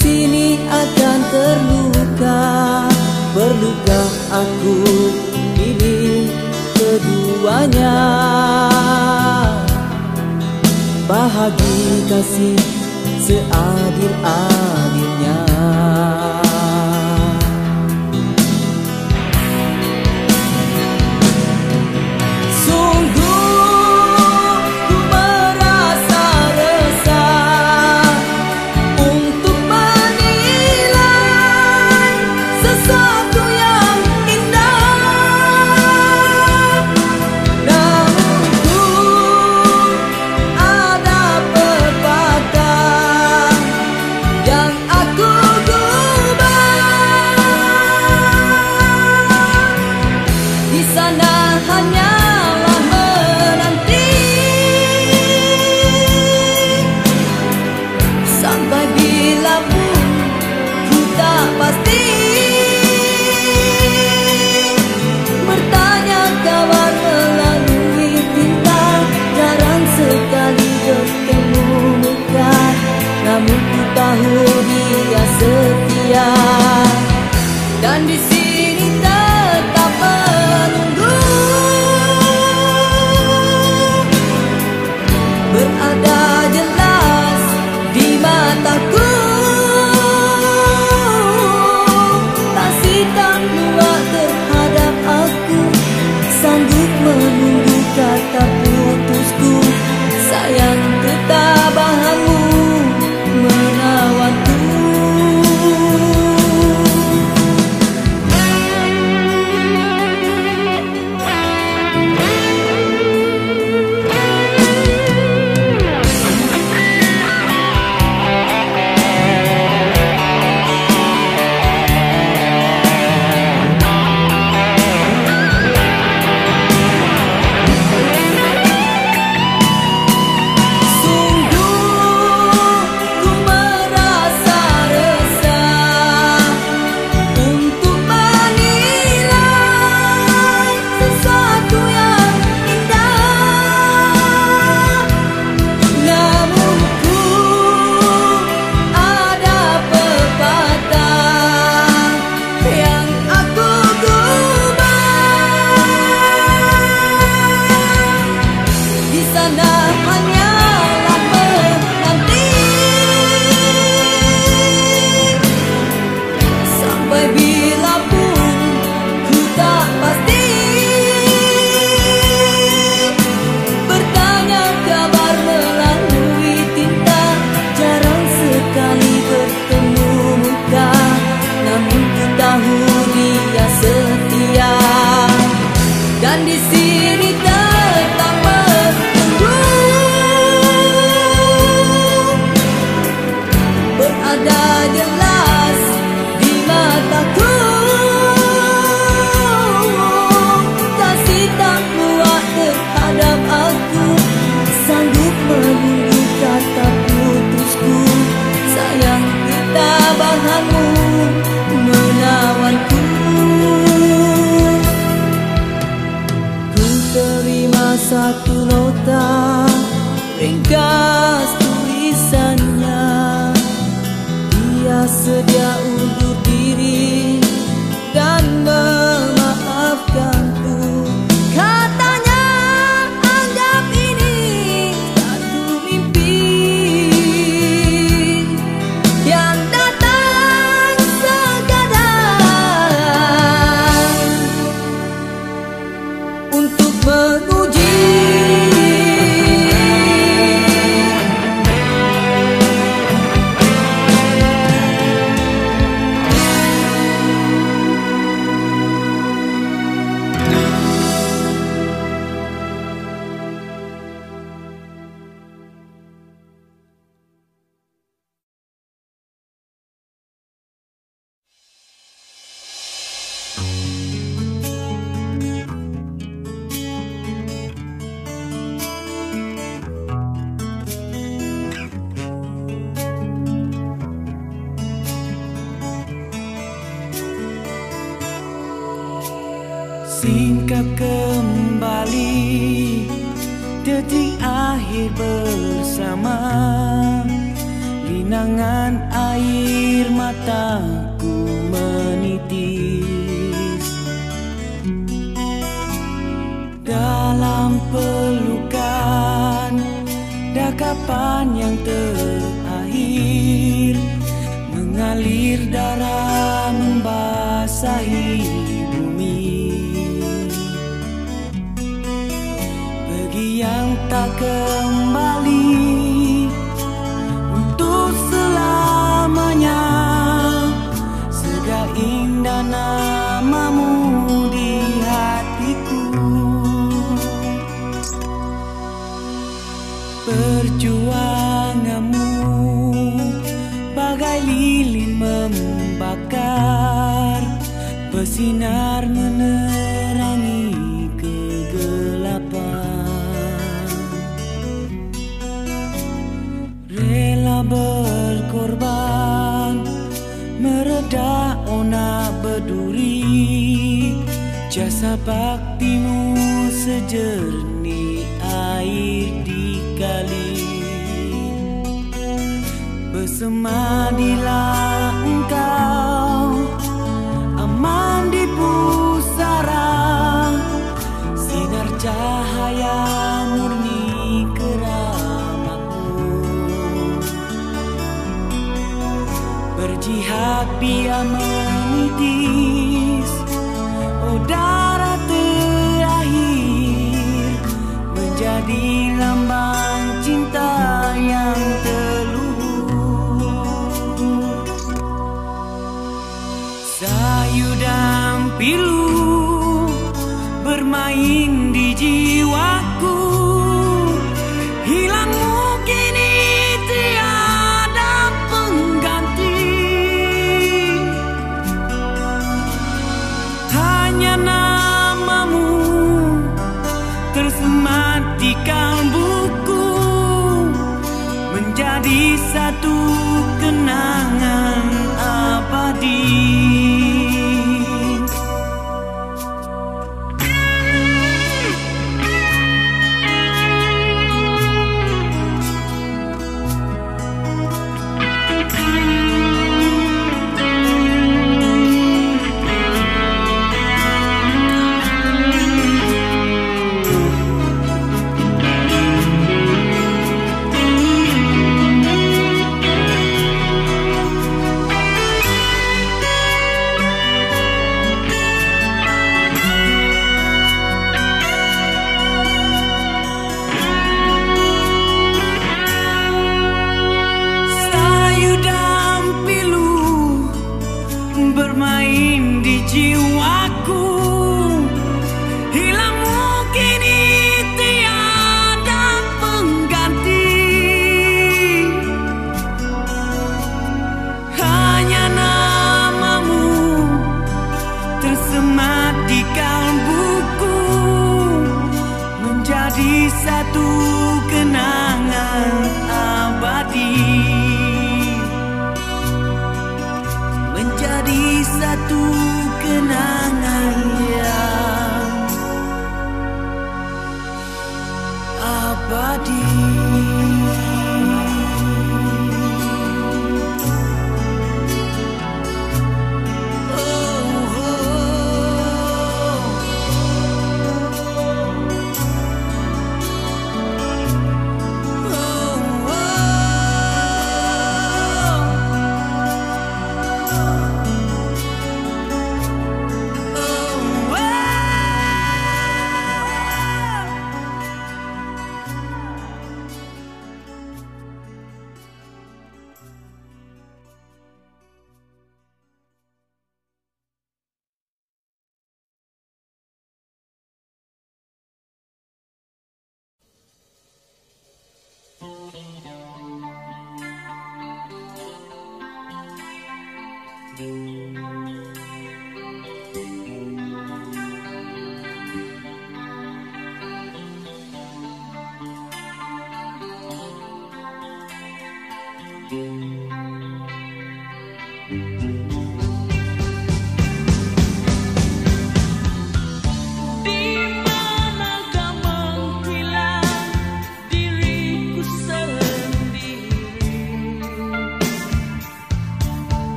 sini akan terluka. Perlukah aku ini keduanya? Bahagi kasih seadil-adilnya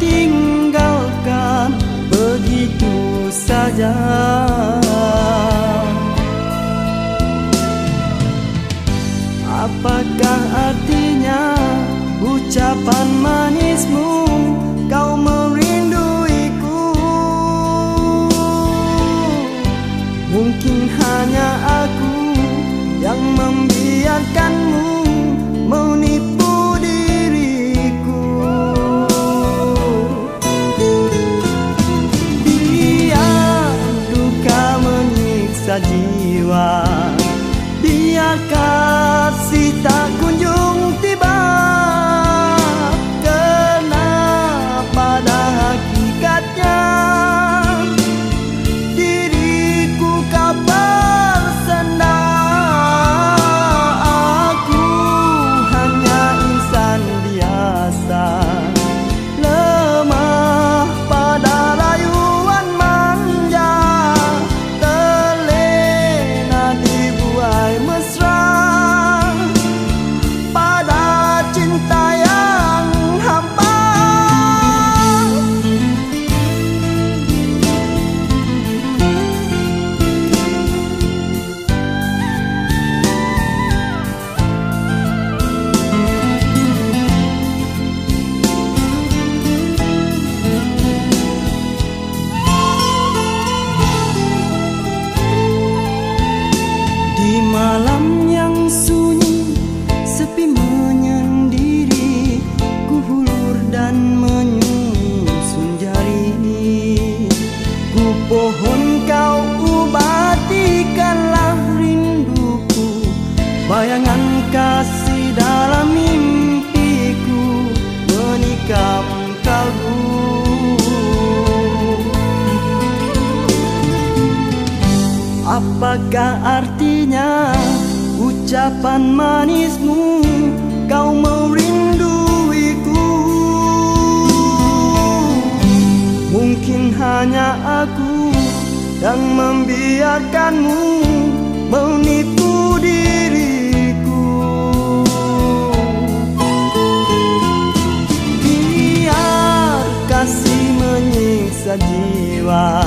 tinggalkan begitu saja. Apakah artinya ucapan manismu membiarkanmu menipu diriku. Biar kasih menyiksa jiwa.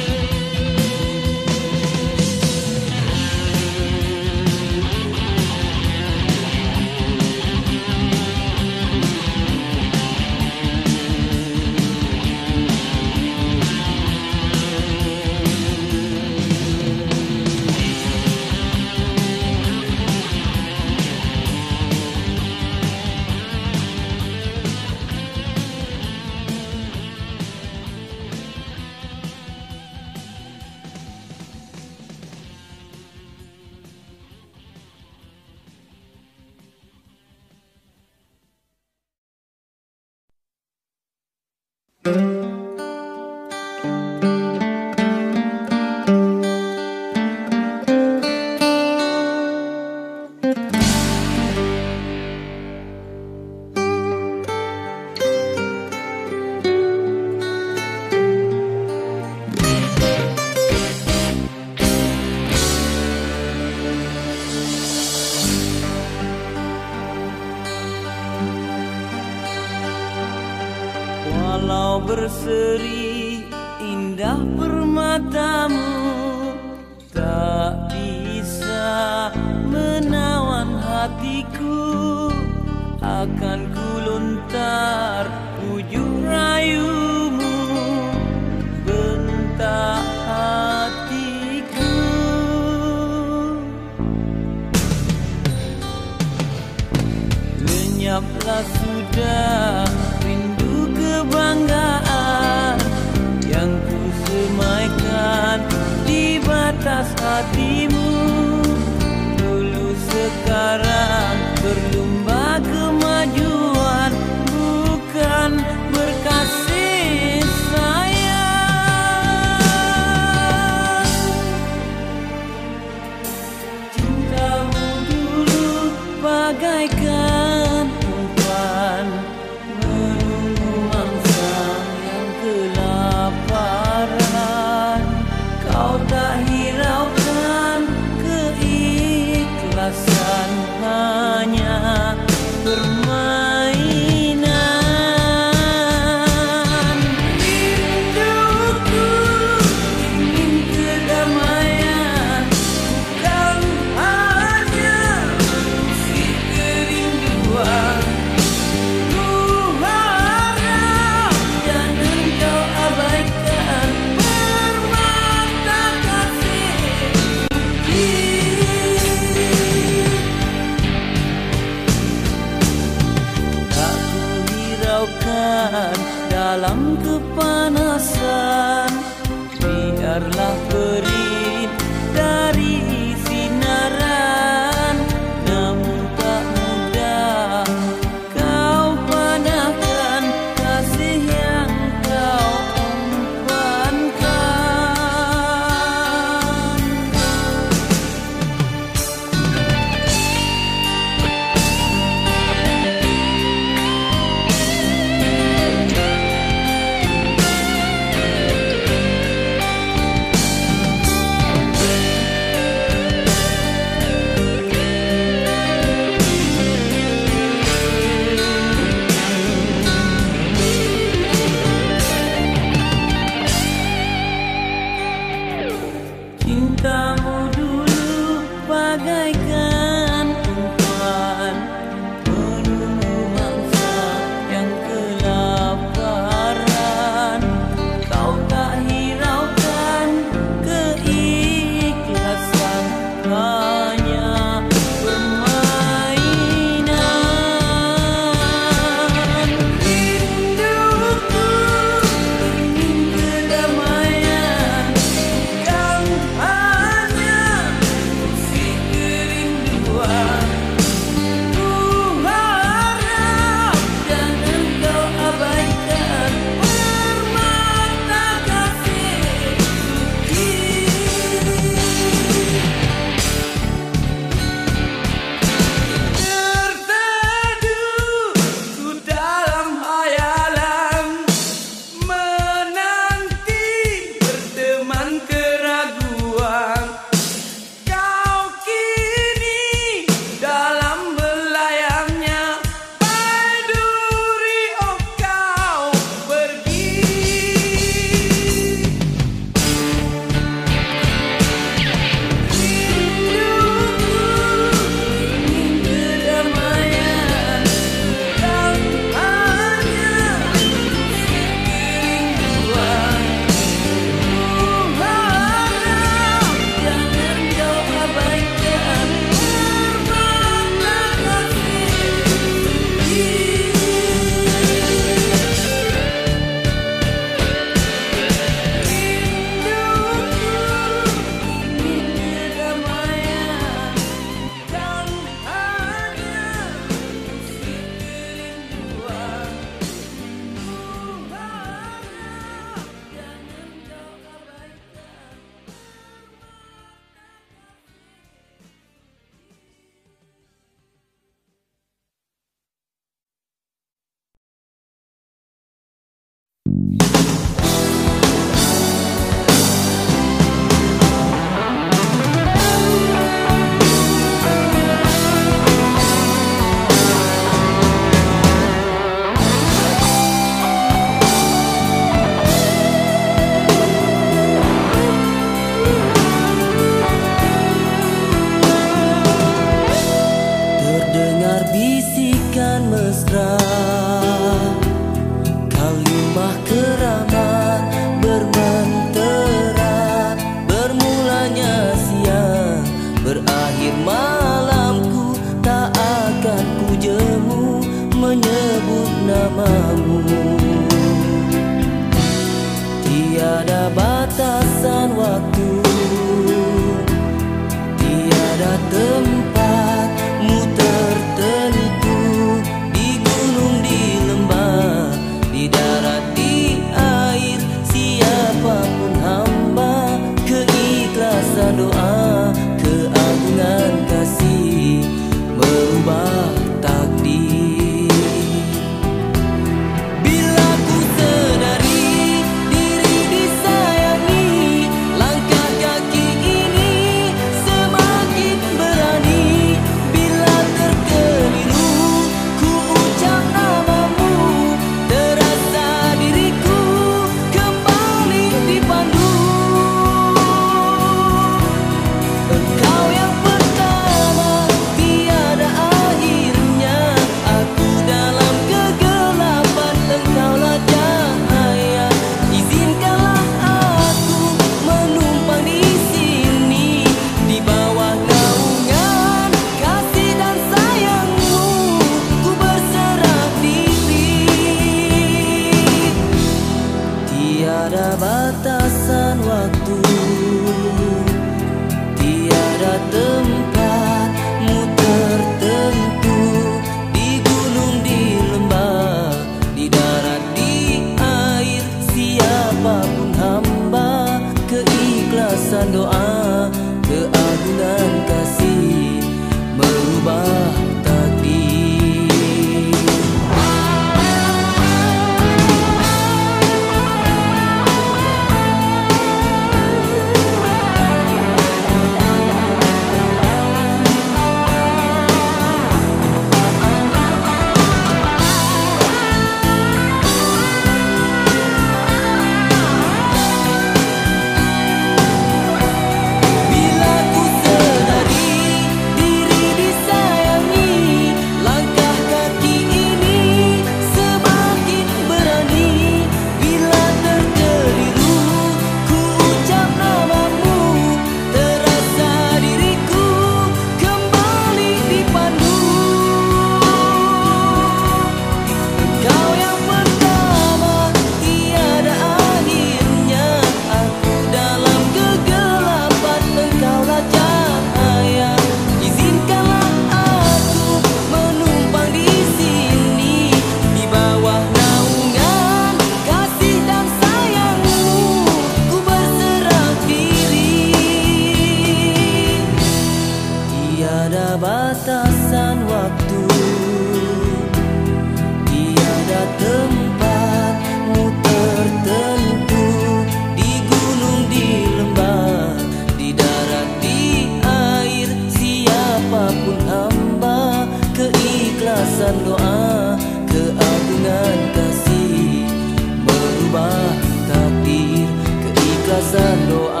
散落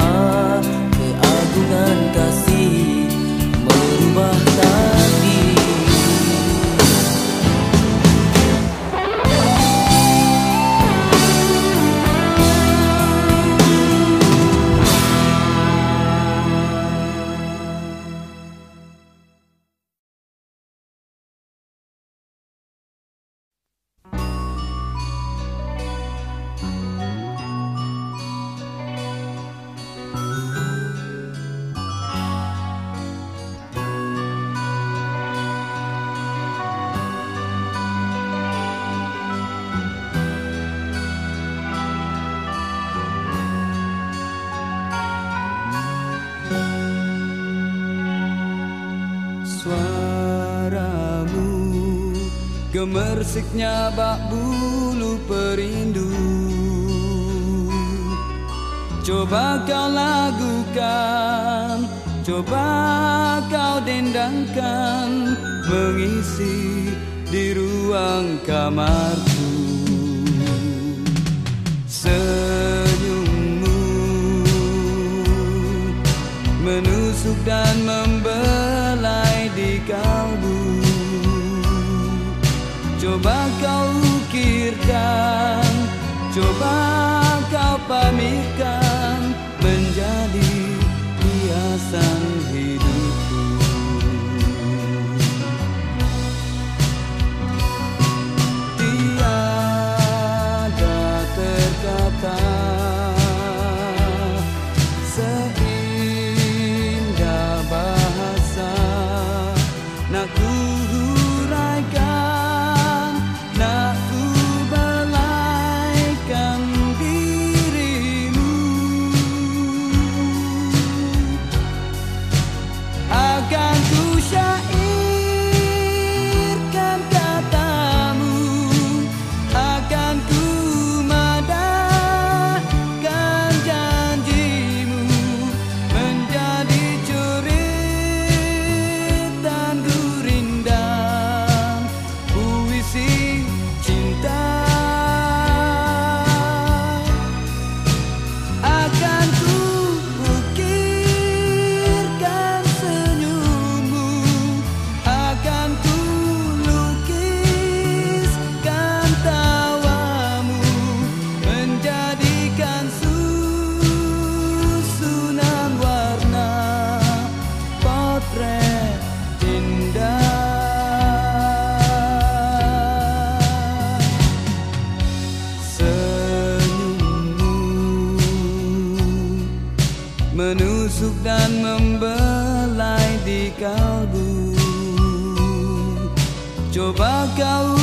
bersiknya bak bulu perindu. Coba kau lagukan Coba kau dendangkan Mengisi di ruang kamarku. Senyummu Menusuk dan mem Coba kau pamit Coba